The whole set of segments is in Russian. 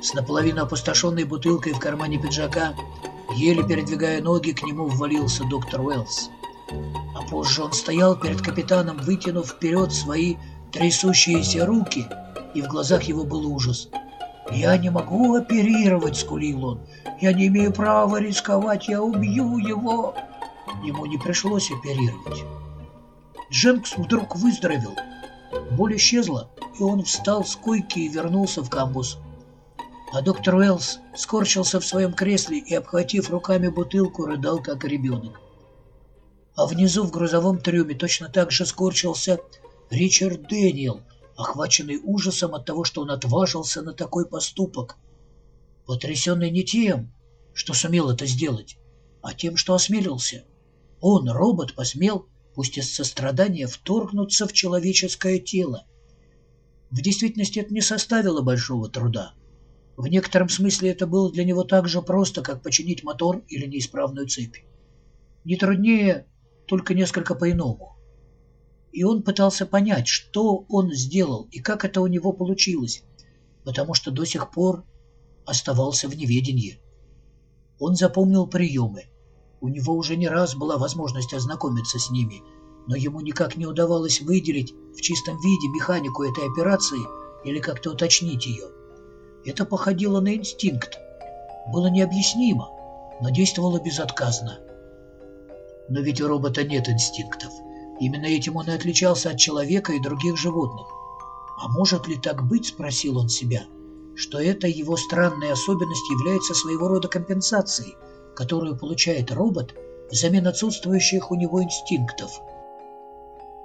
С наполовину опустошенной бутылкой в кармане пиджака, еле передвигая ноги, к нему ввалился доктор Уэллс. А позже он стоял перед капитаном, вытянув вперед свои трясущиеся руки, и в глазах его был ужас. «Я не могу оперировать», — скулил он. «Я не имею права рисковать, я убью его». Ему не пришлось оперировать. Дженкс вдруг выздоровел. Боль исчезла, и он встал с койки и вернулся в камбус. А доктор Уэллс скорчился в своем кресле и, обхватив руками бутылку, рыдал, как ребенок. А внизу в грузовом трюме точно так же скорчился Ричард Дэниел, охваченный ужасом от того, что он отважился на такой поступок. Потрясенный не тем, что сумел это сделать, а тем, что осмелился. Он, робот, посмел, пусть из сострадания, вторгнуться в человеческое тело. В действительности это не составило большого труда. В некотором смысле это было для него так же просто, как починить мотор или неисправную цепь. Не труднее, только несколько по-иному. И он пытался понять, что он сделал и как это у него получилось, потому что до сих пор оставался в неведении. Он запомнил приемы. У него уже не раз была возможность ознакомиться с ними, но ему никак не удавалось выделить в чистом виде механику этой операции или как-то уточнить ее. Это походило на инстинкт. Было необъяснимо, но действовало безотказно. Но ведь у робота нет инстинктов. Именно этим он и отличался от человека и других животных. А может ли так быть, спросил он себя, что эта его странная особенность является своего рода компенсацией, которую получает робот взамен отсутствующих у него инстинктов?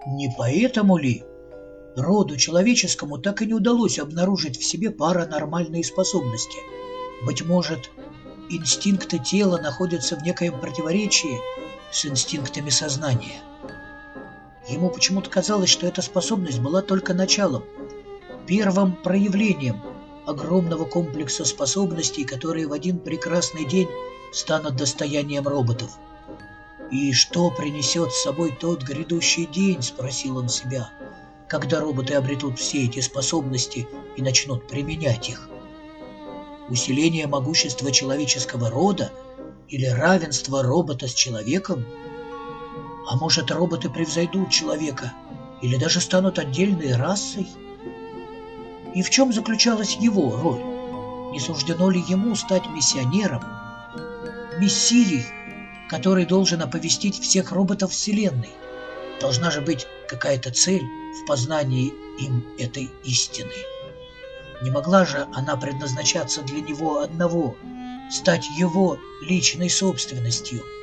Не поэтому ли роду человеческому так и не удалось обнаружить в себе паранормальные способности? Быть может, инстинкты тела находятся в некоем противоречии с инстинктами сознания? Ему почему-то казалось, что эта способность была только началом, первым проявлением огромного комплекса способностей, которые в один прекрасный день станут достоянием роботов. «И что принесет с собой тот грядущий день?» – спросил он себя, когда роботы обретут все эти способности и начнут применять их. Усиление могущества человеческого рода или равенство робота с человеком – а может, роботы превзойдут человека или даже станут отдельной расой? И в чем заключалась его роль? Не суждено ли ему стать миссионером, мессией, который должен оповестить всех роботов Вселенной? Должна же быть какая-то цель в познании им этой истины. Не могла же она предназначаться для него одного, стать его личной собственностью –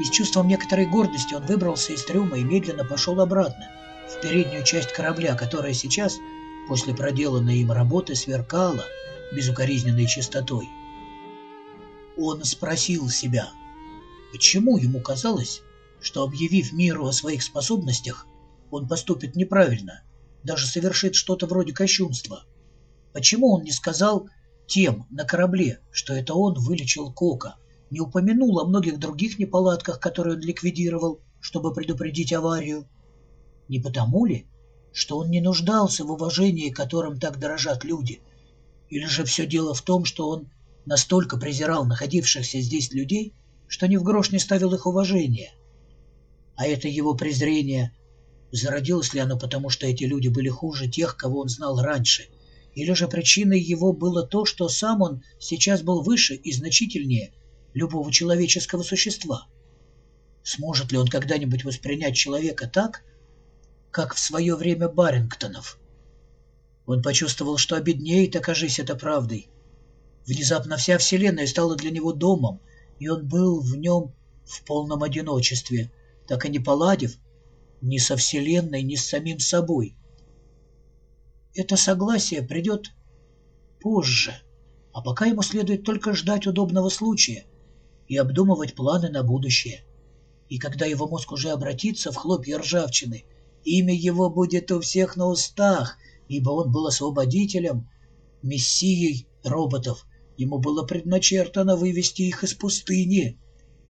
и с чувством некоторой гордости он выбрался из трюма и медленно пошел обратно, в переднюю часть корабля, которая сейчас, после проделанной им работы, сверкала безукоризненной чистотой. Он спросил себя, почему ему казалось, что, объявив миру о своих способностях, он поступит неправильно, даже совершит что-то вроде кощунства. Почему он не сказал тем на корабле, что это он вылечил Кока, не упомянул о многих других неполадках, которые он ликвидировал, чтобы предупредить аварию. Не потому ли, что он не нуждался в уважении, которым так дорожат люди? Или же все дело в том, что он настолько презирал находившихся здесь людей, что ни в грош не ставил их уважения? А это его презрение, зародилось ли оно потому, что эти люди были хуже тех, кого он знал раньше? Или же причиной его было то, что сам он сейчас был выше и значительнее, любого человеческого существа. Сможет ли он когда-нибудь воспринять человека так, как в свое время Барингтонов? Он почувствовал, что обеднеет, окажись это правдой. Внезапно вся Вселенная стала для него домом, и он был в нем в полном одиночестве, так и не поладив ни со Вселенной, ни с самим собой. Это согласие придет позже, а пока ему следует только ждать удобного случая, и обдумывать планы на будущее. И когда его мозг уже обратится в хлопья ржавчины, имя его будет у всех на устах, ибо он был освободителем, мессией роботов. Ему было предначертано вывести их из пустыни —